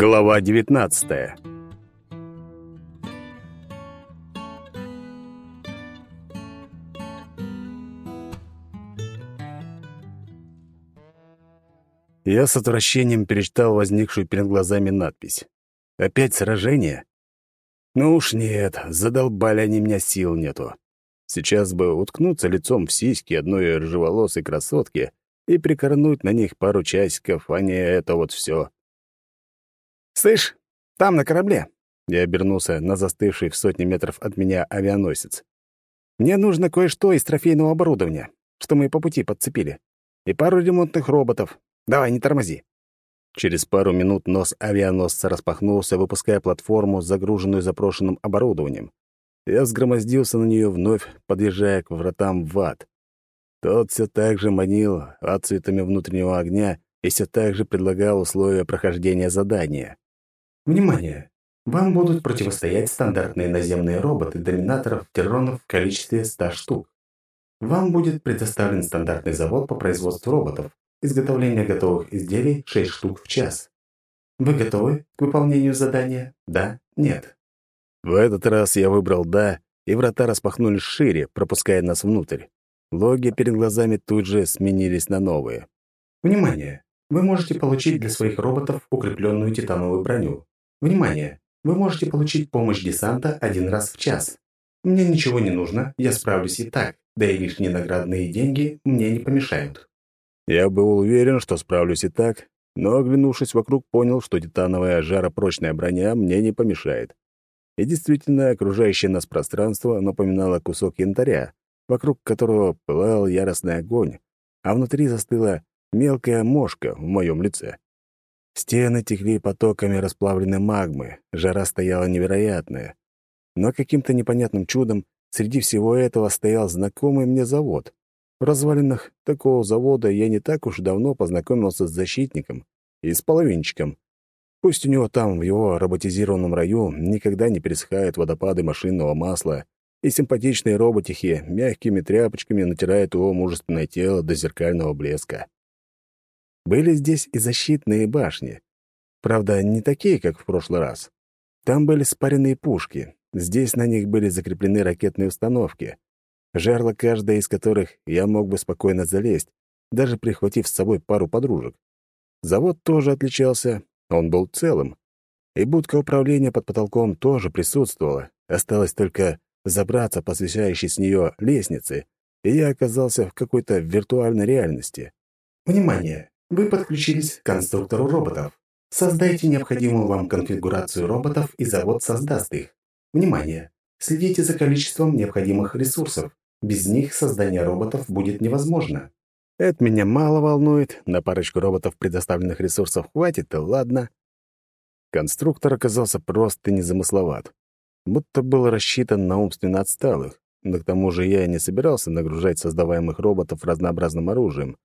Глава 19 Я с отвращением перечитал возникшую перед глазами надпись. «Опять сражение?» «Ну уж нет, задолбали они меня, сил нету. Сейчас бы уткнуться лицом в сиськи одной рыжеволосой красотки и прикорнуть на них пару часиков, а не это вот все. «Слышь, там, на корабле!» Я обернулся на застывший в сотни метров от меня авианосец. «Мне нужно кое-что из трофейного оборудования, что мы по пути подцепили, и пару ремонтных роботов. Давай, не тормози!» Через пару минут нос авианосца распахнулся, выпуская платформу, загруженную запрошенным оборудованием. Я сгромоздился на нее вновь, подъезжая к вратам в ад. Тот все так же манил отцветами внутреннего огня и все так же предлагал условия прохождения задания. Внимание! Вам будут противостоять стандартные наземные роботы доминаторов терронов в количестве 100 штук. Вам будет предоставлен стандартный завод по производству роботов, изготовление готовых изделий 6 штук в час. Вы готовы к выполнению задания? Да? Нет? В этот раз я выбрал «да», и врата распахнулись шире, пропуская нас внутрь. Логи перед глазами тут же сменились на новые. Внимание! Вы можете получить для своих роботов укрепленную титановую броню. Внимание! Вы можете получить помощь десанта один раз в час. Мне ничего не нужно, я справлюсь и так, да и лишние наградные деньги мне не помешают. Я был уверен, что справлюсь и так, но, оглянувшись вокруг, понял, что титановая жаропрочная броня мне не помешает. И действительно, окружающее нас пространство напоминало кусок янтаря, вокруг которого пылал яростный огонь, а внутри застыла мелкая мошка в моем лице. Стены текли потоками расплавленной магмы, жара стояла невероятная. Но каким-то непонятным чудом среди всего этого стоял знакомый мне завод. В развалинах такого завода я не так уж давно познакомился с защитником и с половинчиком, Пусть у него там, в его роботизированном раю, никогда не пересыхают водопады машинного масла, и симпатичные роботихи мягкими тряпочками натирают его мужественное тело до зеркального блеска. Были здесь и защитные башни. Правда, не такие, как в прошлый раз. Там были спаренные пушки, здесь на них были закреплены ракетные установки, жерла каждая из которых я мог бы спокойно залезть, даже прихватив с собой пару подружек. Завод тоже отличался, он был целым. И будка управления под потолком тоже присутствовала. Осталось только забраться по свисающей с нее лестнице, и я оказался в какой-то виртуальной реальности. Внимание! Вы подключились к конструктору роботов. Создайте необходимую вам конфигурацию роботов, и завод создаст их. Внимание! Следите за количеством необходимых ресурсов. Без них создание роботов будет невозможно. Это меня мало волнует, на парочку роботов предоставленных ресурсов хватит, и ладно. Конструктор оказался просто незамысловат. Будто был рассчитан на умственно отсталых, но к тому же я не собирался нагружать создаваемых роботов разнообразным оружием.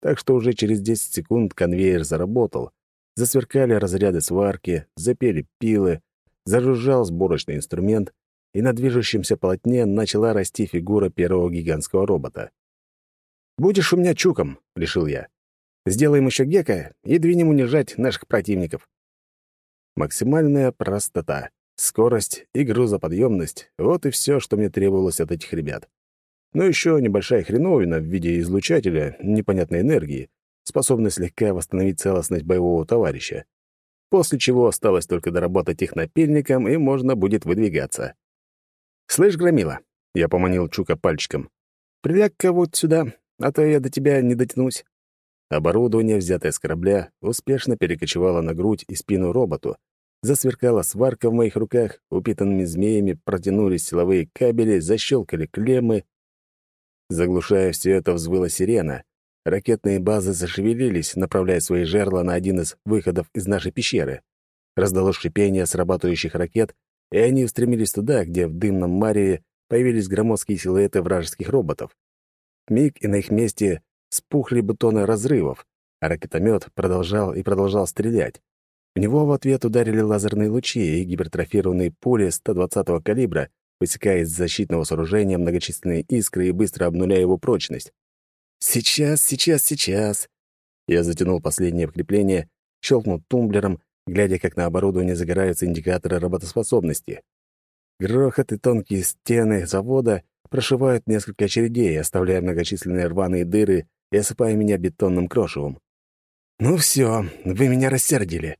Так что уже через 10 секунд конвейер заработал. Засверкали разряды сварки, запели пилы, зажужжал сборочный инструмент, и на движущемся полотне начала расти фигура первого гигантского робота. «Будешь у меня чуком», — решил я. «Сделаем еще гека и двинем унижать наших противников». Максимальная простота, скорость и грузоподъемность — вот и все, что мне требовалось от этих ребят. Но еще небольшая хреновина в виде излучателя непонятной энергии, способная слегка восстановить целостность боевого товарища. После чего осталось только доработать их напильником, и можно будет выдвигаться. «Слышь, Громила», — я поманил Чука пальчиком, — «приляг-ка вот сюда, а то я до тебя не дотянусь». Оборудование, взятое с корабля, успешно перекочевало на грудь и спину роботу. Засверкала сварка в моих руках, упитанными змеями протянулись силовые кабели, защелкали клеммы. Заглушая все это, взвыла сирена. Ракетные базы зашевелились, направляя свои жерла на один из выходов из нашей пещеры. Раздалось шипение срабатывающих ракет, и они устремились туда, где в дымном мареве появились громоздкие силуэты вражеских роботов. Миг, и на их месте спухли бутоны разрывов, а ракетомет продолжал и продолжал стрелять. В него в ответ ударили лазерные лучи и гипертрофированные пули 120-го калибра, высекая из защитного сооружения многочисленные искры и быстро обнуляя его прочность. «Сейчас, сейчас, сейчас!» Я затянул последнее вкрепление, щелкнул тумблером, глядя, как на оборудование загораются индикаторы работоспособности. Грохот и тонкие стены завода прошивают несколько очередей, оставляя многочисленные рваные дыры и осыпая меня бетонным крошевом. «Ну все, вы меня рассердили».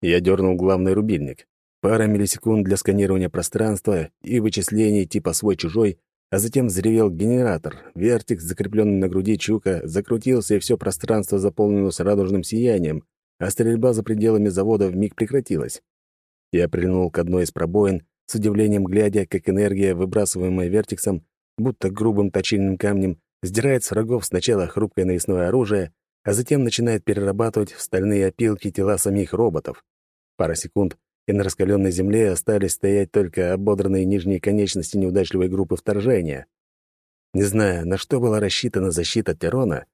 Я дернул главный рубильник. Пара миллисекунд для сканирования пространства и вычислений типа свой-чужой, а затем взревел генератор. Вертик, закрепленный на груди Чука, закрутился, и все пространство заполнилось радужным сиянием, а стрельба за пределами завода вмиг прекратилась. Я прильнул к одной из пробоин, с удивлением глядя, как энергия, выбрасываемая вертиксом, будто грубым точильным камнем, сдирает с врагов сначала хрупкое навесное оружие, а затем начинает перерабатывать в стальные опилки тела самих роботов. Пара секунд, и на раскаленной земле остались стоять только ободранные нижние конечности неудачливой группы вторжения. Не знаю, на что была рассчитана защита Терона,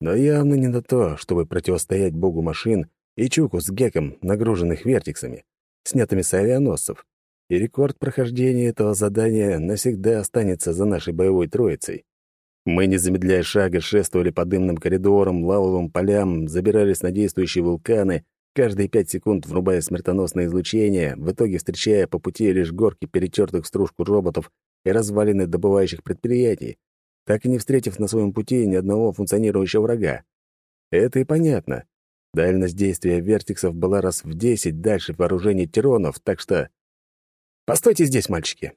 но явно не на то, чтобы противостоять богу машин и Чуку с Геком, нагруженных вертиксами, снятыми с авианосцев. И рекорд прохождения этого задания навсегда останется за нашей боевой троицей. Мы, не замедляя шага, шествовали по дымным коридорам, лавовым полям, забирались на действующие вулканы, каждые пять секунд врубая смертоносное излучение, в итоге встречая по пути лишь горки перетертых в стружку роботов и развалины добывающих предприятий, так и не встретив на своем пути ни одного функционирующего врага. Это и понятно. Дальность действия вертиксов была раз в десять дальше вооружений тиронов, так что... Постойте здесь, мальчики.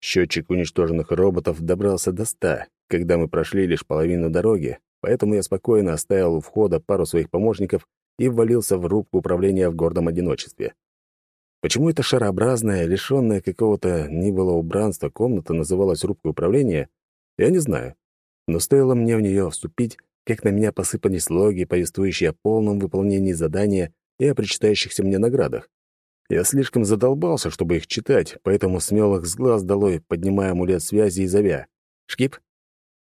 Счетчик уничтоженных роботов добрался до ста, когда мы прошли лишь половину дороги, поэтому я спокойно оставил у входа пару своих помощников и ввалился в рубку управления в гордом одиночестве. Почему эта шарообразная, лишённая какого-то ни было убранства комната называлась рубкой управления, я не знаю. Но стоило мне в нее вступить, как на меня посыпались логи, повествующие о полном выполнении задания и о причитающихся мне наградах. Я слишком задолбался, чтобы их читать, поэтому смел их с глаз долой, поднимая амулет связи и зовя. «Шкип?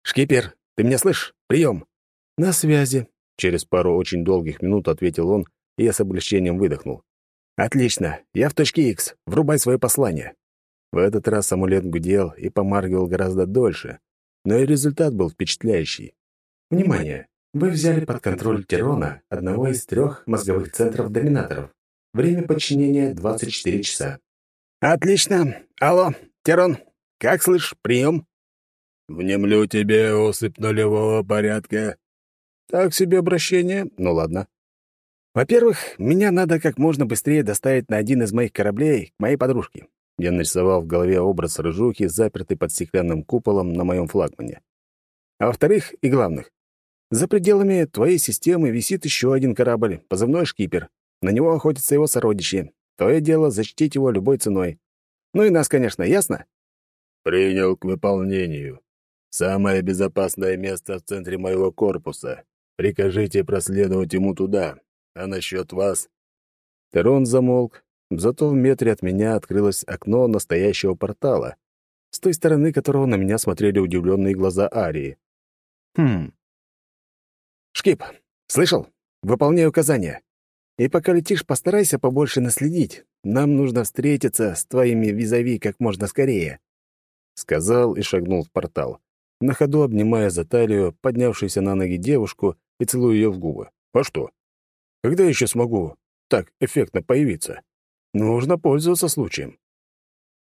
Шкипер, ты меня слышишь? Прием!» «На связи», Через пару очень долгих минут ответил он, и я с облегчением выдохнул. «Отлично, я в точке X. Врубай свое послание». В этот раз амулет гудел и помаргивал гораздо дольше, но и результат был впечатляющий. «Внимание! Вы взяли под контроль Терона, одного из трех мозговых центров доминаторов. Время подчинения — 24 часа». «Отлично! Алло, Терон, как слышишь? Прием?» «Внемлю тебе осыпь нулевого порядка», так себе обращение, ну ладно. Во-первых, меня надо как можно быстрее доставить на один из моих кораблей к моей подружке. Я нарисовал в голове образ рыжухи, запертый под стеклянным куполом на моем флагмане. А во-вторых, и главных, за пределами твоей системы висит еще один корабль, позывной «Шкипер». На него охотятся его сородичи. Твое дело — защитить его любой ценой. Ну и нас, конечно, ясно? «Принял к выполнению. Самое безопасное место в центре моего корпуса. Прикажите проследовать ему туда. А насчет вас...» Терон замолк, зато в метре от меня открылось окно настоящего портала, с той стороны которого на меня смотрели удивленные глаза Арии. «Хм... Шкип, слышал? Выполняй указания. И пока летишь, постарайся побольше наследить. Нам нужно встретиться с твоими визави как можно скорее», — сказал и шагнул в портал, на ходу обнимая за талию поднявшуюся на ноги девушку и целую ее в губы. А что? Когда еще смогу так эффектно появиться? Нужно пользоваться случаем.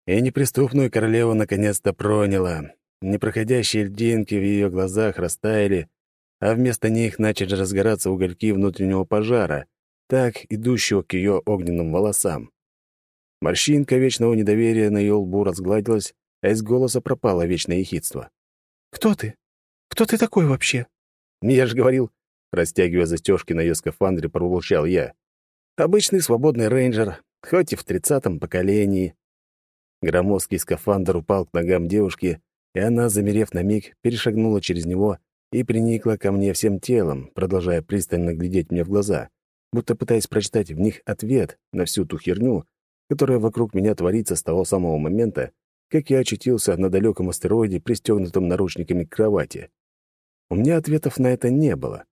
И неприступную королеву наконец-то проняла. Непроходящие льдинки в ее глазах растаяли, а вместо них начали разгораться угольки внутреннего пожара, так идущего к ее огненным волосам. Морщинка вечного недоверия на ее лбу разгладилась, а из голоса пропало вечное ехидство. «Кто ты? Кто ты такой вообще?» «Я же говорил», — растягивая застежки на ее скафандре, пробурчал я. «Обычный свободный рейнджер, хоть и в тридцатом поколении». Громоздкий скафандр упал к ногам девушки, и она, замерев на миг, перешагнула через него и приникла ко мне всем телом, продолжая пристально глядеть мне в глаза, будто пытаясь прочитать в них ответ на всю ту херню, которая вокруг меня творится с того самого момента, как я очутился на далеком астероиде, пристегнутом наручниками к кровати. У меня ответов на это не было,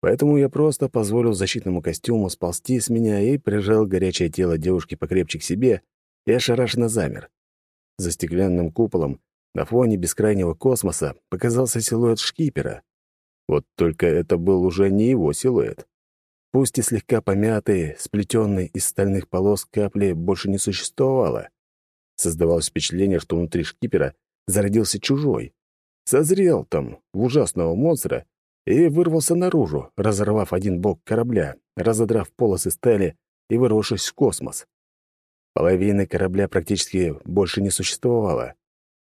поэтому я просто позволил защитному костюму сползти с меня и прижал горячее тело девушки покрепче к себе и ошарашенно замер. За стеклянным куполом на фоне бескрайнего космоса показался силуэт шкипера. Вот только это был уже не его силуэт. Пусть и слегка помятые, сплетенные из стальных полос капли больше не существовало. Создавалось впечатление, что внутри шкипера зародился чужой. Созрел там в ужасного монстра и вырвался наружу, разорвав один бок корабля, разодрав полосы стали и вырвавшись в космос. Половины корабля практически больше не существовало.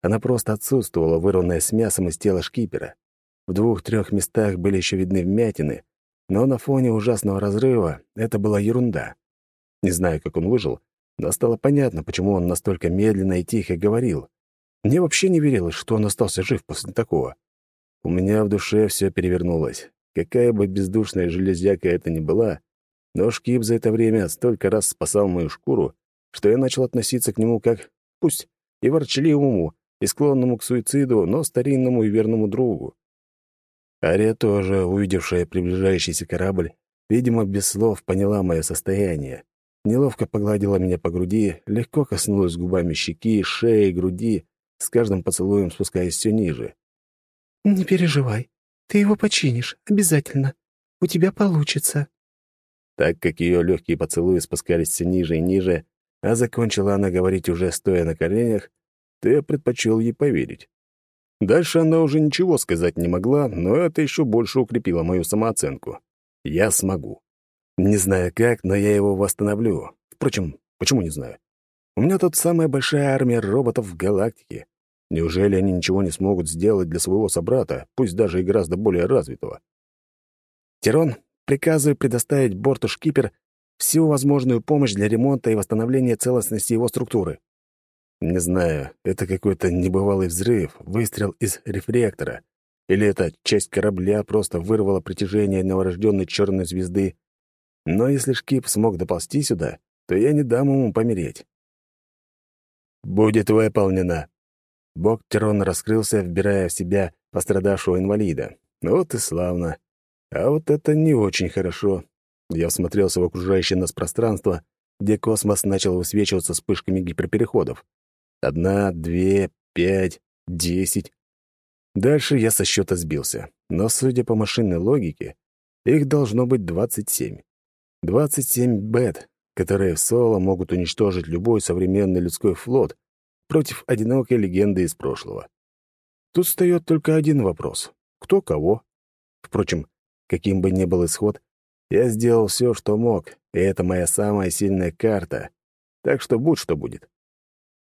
Она просто отсутствовала, вырванная с мясом из тела шкипера. В двух-трех местах были еще видны вмятины, но на фоне ужасного разрыва это была ерунда. Не знаю, как он выжил, но стало понятно, почему он настолько медленно и тихо говорил. Мне вообще не верилось, что он остался жив после такого. У меня в душе все перевернулось. Какая бы бездушная железяка это ни была, но Шкип за это время столько раз спасал мою шкуру, что я начал относиться к нему как, пусть и ворчливому, и склонному к суициду, но старинному и верному другу. Ария тоже, увидевшая приближающийся корабль, видимо, без слов поняла мое состояние. Неловко погладила меня по груди, легко коснулась губами щеки, шеи, груди, с каждым поцелуем спускаясь все ниже. «Не переживай, ты его починишь, обязательно. У тебя получится». Так как ее легкие поцелуи спускались все ниже и ниже, а закончила она говорить уже стоя на коленях, то я предпочел ей поверить. Дальше она уже ничего сказать не могла, но это еще больше укрепило мою самооценку. Я смогу. Не знаю как, но я его восстановлю. Впрочем, почему не знаю? У меня тут самая большая армия роботов в галактике. Неужели они ничего не смогут сделать для своего собрата, пусть даже и гораздо более развитого? Тирон, приказываю предоставить борту «Шкипер» всю возможную помощь для ремонта и восстановления целостности его структуры. Не знаю, это какой-то небывалый взрыв, выстрел из рефлектора. Или это часть корабля просто вырвала притяжение новорожденной черной звезды. Но если Шкип смог доползти сюда, то я не дам ему помереть. «Будет выполнено!» Бог Тирона раскрылся, вбирая в себя пострадавшего инвалида. Вот и славно. А вот это не очень хорошо. Я всмотрелся в окружающее нас пространство, где космос начал высвечиваться вспышками гиперпереходов. Одна, две, пять, десять. Дальше я со счета сбился. Но, судя по машинной логике, их должно быть двадцать семь. Двадцать семь бет, которые в соло могут уничтожить любой современный людской флот против одинокой легенды из прошлого. Тут встает только один вопрос. Кто кого? Впрочем, каким бы ни был исход, я сделал все, что мог, и это моя самая сильная карта. Так что будь что будет.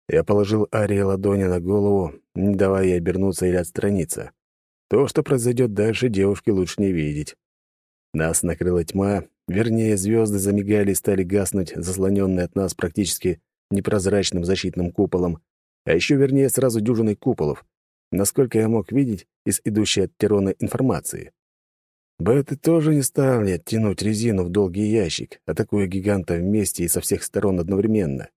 Я положил Арии ладони на голову, не давая ей обернуться или отстраниться. То, что произойдет дальше, девушке лучше не видеть. Нас накрыла тьма, вернее, звезды замигали и стали гаснуть, заслоненные от нас практически непрозрачным защитным куполом, а еще вернее сразу дюжиной куполов, насколько я мог видеть из идущей от Тирона информации. Беты тоже не стали тянуть резину в долгий ящик, атакуя гиганта вместе и со всех сторон одновременно.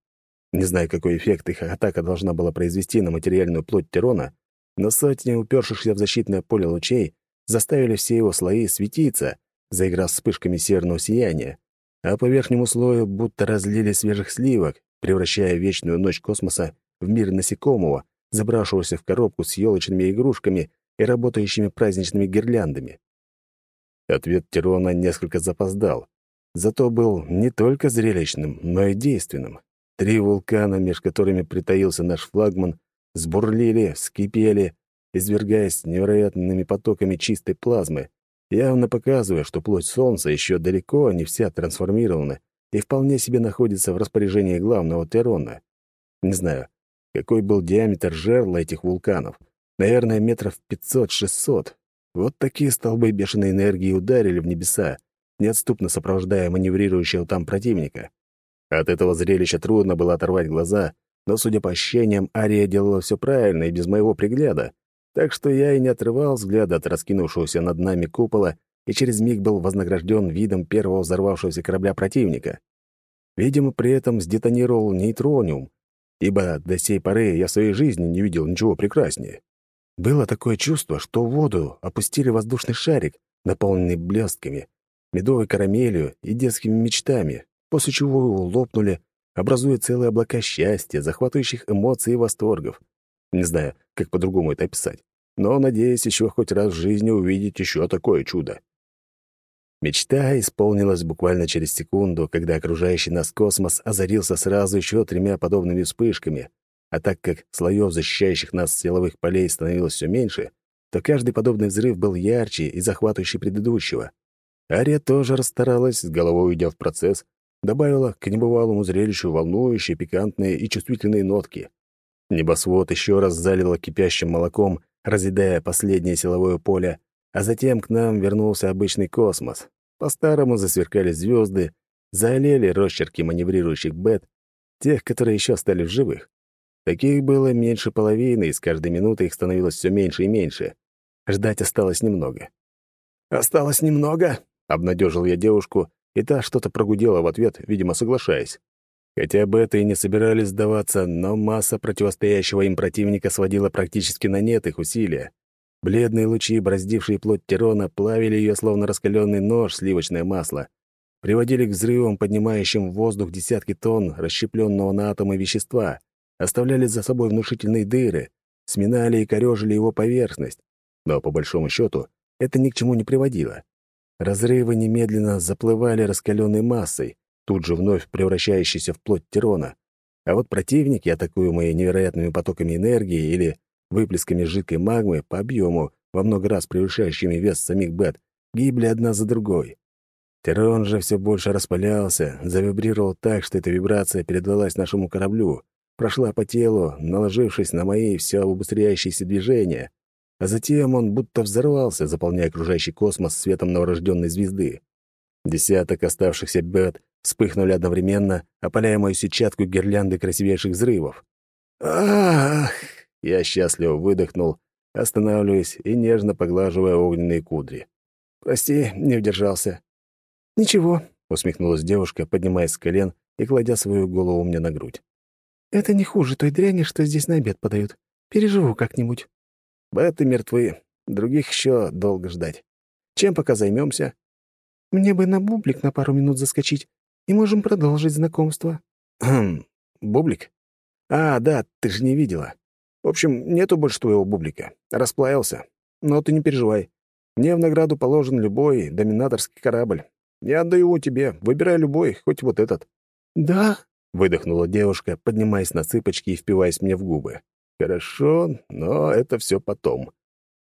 Не знаю, какой эффект их атака должна была произвести на материальную плоть Тирона, но сотни упершихся в защитное поле лучей заставили все его слои светиться, заиграв вспышками северного сияния, а по верхнему слою будто разлили свежих сливок, превращая вечную ночь космоса в мир насекомого, забравшегося в коробку с елочными игрушками и работающими праздничными гирляндами. Ответ Тирона несколько запоздал, зато был не только зрелищным, но и действенным. Три вулкана, меж которыми притаился наш флагман, сбурлили, вскипели, извергаясь невероятными потоками чистой плазмы, явно показывая, что плоть Солнца еще далеко не вся трансформирована и вполне себе находится в распоряжении главного Терона. Не знаю, какой был диаметр жерла этих вулканов. Наверное, метров 500-600. Вот такие столбы бешеной энергии ударили в небеса, неотступно сопровождая маневрирующего там противника. От этого зрелища трудно было оторвать глаза, но, судя по ощущениям, Ария делала все правильно и без моего пригляда, так что я и не отрывал взгляда от раскинувшегося над нами купола и через миг был вознагражден видом первого взорвавшегося корабля противника. Видимо, при этом сдетонировал нейтрониум, ибо до сей поры я в своей жизни не видел ничего прекраснее. Было такое чувство, что в воду опустили воздушный шарик, наполненный блестками, медовой карамелью и детскими мечтами, после чего его лопнули, образуя целые облака счастья, захватывающих эмоций и восторгов. Не знаю, как по-другому это описать, но надеюсь еще хоть раз в жизни увидеть еще такое чудо. Мечта исполнилась буквально через секунду, когда окружающий нас космос озарился сразу еще тремя подобными вспышками, а так как слоев защищающих нас силовых полей становилось все меньше, то каждый подобный взрыв был ярче и захватывающий предыдущего. Ария тоже расстаралась, с головой уйдя в процесс, добавила к небывалому зрелищу волнующие, пикантные и чувствительные нотки. Небосвод еще раз залило кипящим молоком, разъедая последнее силовое поле, а затем к нам вернулся обычный космос. По-старому засверкали звезды, заолели росчерки маневрирующих бет, тех, которые еще остались в живых. Таких было меньше половины, и с каждой минутой их становилось все меньше и меньше. Ждать осталось немного. «Осталось немного?» — обнадежил я девушку, и та что-то прогудела в ответ, видимо, соглашаясь. Хотя беты и не собирались сдаваться, но масса противостоящего им противника сводила практически на нет их усилия. Бледные лучи, браздившие плоть Тирона, плавили ее, словно раскаленный нож, сливочное масло. Приводили к взрывам, поднимающим в воздух десятки тонн расщепленного на атомы вещества, оставляли за собой внушительные дыры, сминали и корежили его поверхность. Но, по большому счету, это ни к чему не приводило. Разрывы немедленно заплывали раскаленной массой, тут же вновь превращающейся в плоть Тирона. А вот противники, атакуемые невероятными потоками энергии или выплесками жидкой магмы по объему, во много раз превышающими вес самих бет, гибли одна за другой. Терон же все больше распалялся, завибрировал так, что эта вибрация передалась нашему кораблю, прошла по телу, наложившись на мои все убыстряющиеся движения, а затем он будто взорвался, заполняя окружающий космос светом новорожденной звезды. Десяток оставшихся бет вспыхнули одновременно, опаляя мою сетчатку гирлянды красивейших взрывов. «Ах!» Я счастливо выдохнул, останавливаясь и нежно поглаживая огненные кудри. «Прости, не удержался». «Ничего», — усмехнулась девушка, поднимаясь с колен и кладя свою голову мне на грудь. «Это не хуже той дряни, что здесь на обед подают. Переживу как-нибудь». «Беты мертвы. Других еще долго ждать. Чем пока займемся? «Мне бы на бублик на пару минут заскочить, и можем продолжить знакомство». «Хм, бублик? А, да, ты же не видела. В общем, нету больше твоего бублика. Расплавился. Но ты не переживай. Мне в награду положен любой доминаторский корабль. Я отдаю его тебе. Выбирай любой, хоть вот этот». «Да?» — выдохнула девушка, поднимаясь на цыпочки и впиваясь мне в губы. «Хорошо, но это все потом».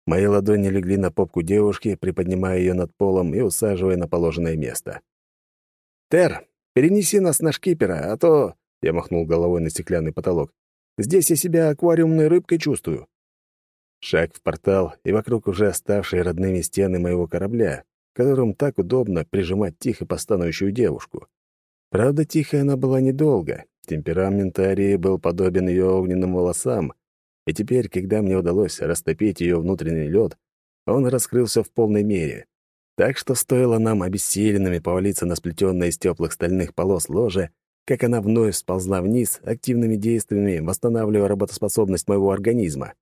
Мои ладони легли на попку девушки, приподнимая ее над полом и усаживая на положенное место. «Тер, перенеси нас на шкипера, а то...» — я махнул головой на стеклянный потолок. Здесь я себя аквариумной рыбкой чувствую. Шаг в портал, и вокруг уже оставшие родными стены моего корабля, которым так удобно прижимать тихо постанущую девушку. Правда, тихая она была недолго. Темперамент Арии был подобен ее огненным волосам, и теперь, когда мне удалось растопить ее внутренний лед, он раскрылся в полной мере. Так что стоило нам обессиленными повалиться на сплетенное из теплых стальных полос ложе, как она вновь сползла вниз, активными действиями восстанавливая работоспособность моего организма.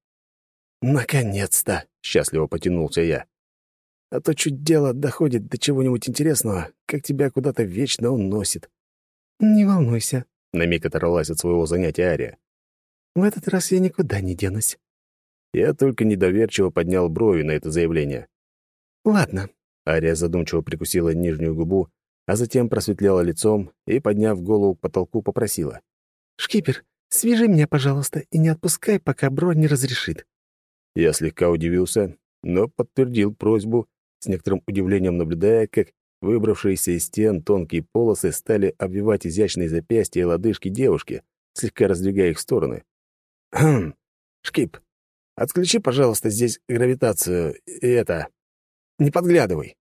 «Наконец-то!» — счастливо потянулся я. «А то чуть дело доходит до чего-нибудь интересного, как тебя куда-то вечно уносит». «Не волнуйся», — на миг оторвалась от своего занятия Ария. «В этот раз я никуда не денусь». Я только недоверчиво поднял брови на это заявление. «Ладно». Ария задумчиво прикусила нижнюю губу, а затем просветлела лицом и, подняв голову к потолку, попросила. «Шкипер, свяжи меня, пожалуйста, и не отпускай, пока бронь не разрешит». Я слегка удивился, но подтвердил просьбу, с некоторым удивлением наблюдая, как выбравшиеся из стен тонкие полосы стали обвивать изящные запястья и лодыжки девушки, слегка раздвигая их в стороны. «Хм, Шкип, отключи, пожалуйста, здесь гравитацию и это... Не подглядывай».